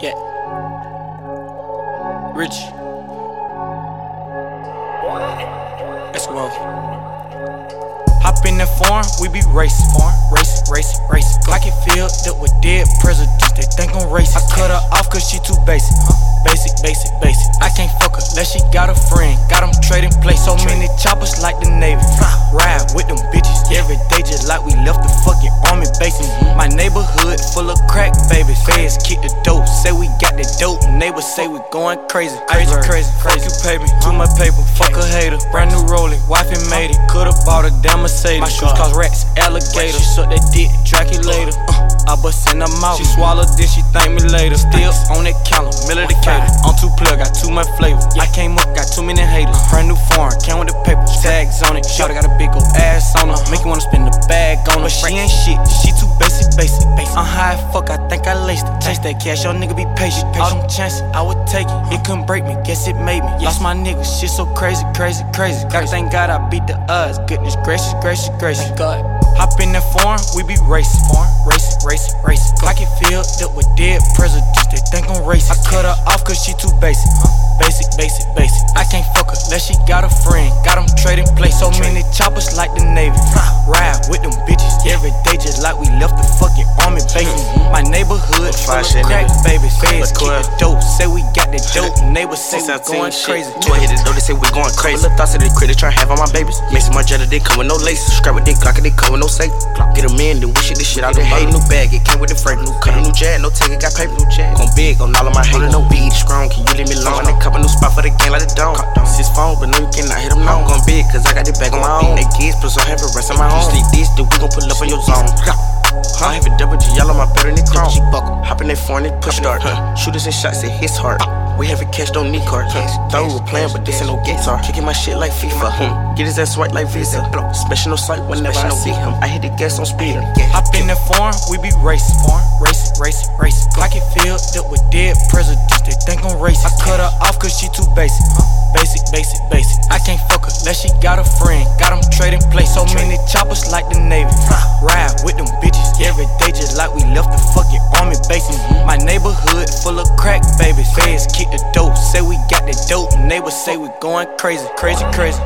Yeah. Rich. Eskimo. Hop in the farm, we be racing, farm, racing, racing, racing. Like it filled up with dead presidents, they think I'm racist. I cut her off cause she too basic, huh? Basic, basic, basic. I can't fuck her unless she got a friend. Got them trading place, so many choppers like the Navy. Ride with them bitches every day, just like we the dope. Neighbors say we going crazy, crazy, crazy. Fuck you pay me, do my paper. Fuck a hater, brand new rolling, wife and made it. Could've bought a damn Mercedes. My shoes cost rats, alligator. She suck that dick, Draculator. Uh, I bust in her mouth. She swallowed this, she thank me later. Still on that counter, middle of the cater. On two plug, got too much flavor. I came up, got too many haters. Brand new foreign, came with the paper, tags on it. Shorty got a big ol' ass on her. Make you wanna spend the bag on her. But she ain't shit, she too basic, basic, I'm high fuck, I think I laced it. Chase that cash, your nigga be patient. All them chances, I would take it. It couldn't break me, guess it made me. Lost my nigga, shit so crazy, crazy, crazy. God, thank God I beat the odds. Goodness gracious, gracious, gracious. God. Hop in the farm, we be racing, farm, racing, racing, racing. Like it filled up with dead presidents, they think I'm racist. I cut her off cause she too basic, huh? Basic, basic, basic. I can't fuck her unless she got a friend. Got them trading place, so many choppers like the Navy. Ride with them bitches every day, just like we left the fucking army base. My neighborhood full of crack babies. Feds kick the dope, say we got the dope. Neighbors say we going crazy. Two hit the door, they say we going crazy. Little thoughts of the critter try to have on my babies. My jelly, they come with no laces. Scrap with they Glock, they come with no safe. Get them in, then we shit this shit out. They hate new bag, it came with the frame. New cut, new jag, no take it, got paper. New jag. Gone big on all of my haters. No beat, strong, can you leave me alone? They cup a new spot for the game like the dome. Six phone, but no, you cannot hit them long. Gone big, cause I got the bag on my own. They kids, plus I have a rest of my own. Sleep this, then we gon' pull up on your zone. I have a double G, y'all on my better than chrome. G buckle, hop in that foreign, it push start. Shooters and shots, it hits hard. We haven't cash, don't need card. Thought we were playing, but this ain't no guitar. Kicking my shit like FIFA. Hmm. Get his ass white like Visa. Special no sight whenever I see him. I hit the gas on speed. Hop in the farm, we be racing, farm, racing, racing, racing. Like it filled up with dead presidents, they think I'm racist. I cut her off cause she too basic. Basic, basic, basic. I can't she got a friend. Got them trading place, so many choppers like the Navy. Ride with them bitches every day, just like we left the fucking army bases. Mm-hmm. My neighborhood full of crack babies. Feds kick the dope, say we got the dope. Neighbors say we going crazy, crazy, crazy.